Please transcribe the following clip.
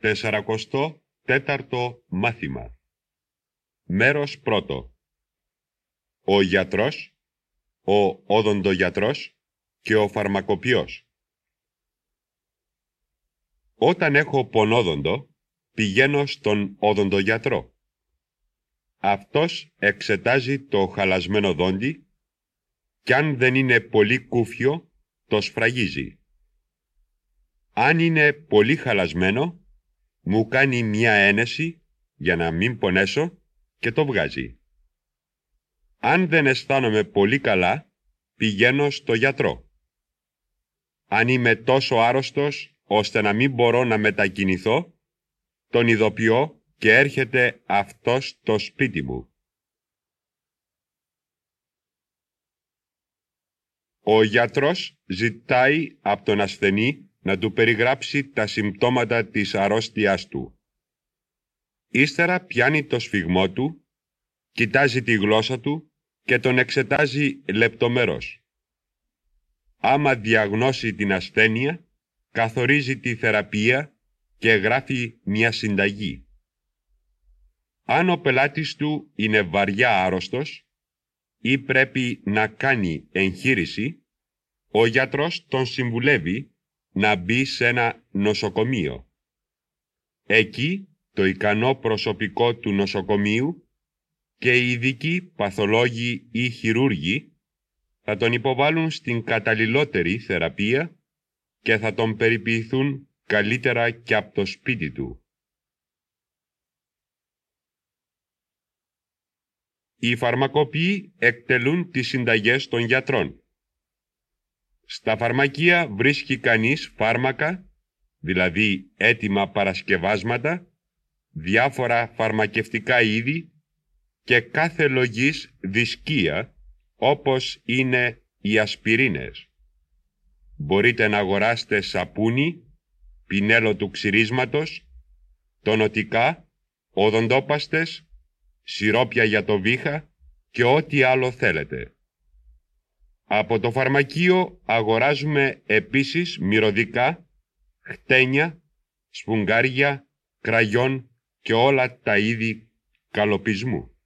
Τεσσαρακοστό τέταρτο μάθημα. Μέρος πρώτο. Ο γιατρός, ο οδοντογιατρός και ο φαρμακοποιός. Όταν έχω πονόδοντο, πηγαίνω στον οδοντογιατρό. Αυτός εξετάζει το χαλασμένο δόντι κι αν δεν είναι πολύ κούφιο, το σφραγίζει. Αν είναι πολύ χαλασμένο, μου κάνει μια ένεση για να μην πονέσω και το βγάζει. Αν δεν αισθάνομαι πολύ καλά, πηγαίνω στο γιατρό. Αν είμαι τόσο άρρωστος ώστε να μην μπορώ να μετακινηθώ, τον ειδοποιώ και έρχεται αυτός στο σπίτι μου. Ο γιατρός ζητάει από τον ασθενή να του περιγράψει τα συμπτώματα της αρρώστιάς του. Ύστερα πιάνει το σφιγμό του, κοιτάζει τη γλώσσα του και τον εξετάζει λεπτομερώς. Άμα διαγνώσει την ασθένεια, καθορίζει τη θεραπεία και γράφει μια συνταγή. Αν ο πελάτης του είναι βαριά άρρωστος ή πρέπει να κάνει εγχείρηση, ο γιατρός τον συμβουλεύει να μπει σε ένα νοσοκομείο. Εκεί το ικανό προσωπικό του νοσοκομείου και οι ειδικοί παθολόγοι ή χειρούργοι θα τον υποβάλουν στην καταλληλότερη θεραπεία και θα τον περιποιηθούν καλύτερα και από το σπίτι του. Οι φαρμακοποιοί εκτελούν τις συνταγές των γιατρών. Στα φαρμακεία βρίσκει κανείς φάρμακα, δηλαδή έτοιμα παρασκευάσματα, διάφορα φαρμακευτικά είδη και κάθε λογής δισκία, όπως είναι οι ασπιρίνες. Μπορείτε να αγοράσετε σαπούνι, πινέλο του ξυρίσματος, τονοτικά, οδοντόπαστες, σιρόπια για το βήχα και ό,τι άλλο θέλετε. Από το φαρμακείο αγοράζουμε επίσης μυρωδικά, χτένια, σπουγγάρια, κραγιόν και όλα τα είδη καλοπισμού.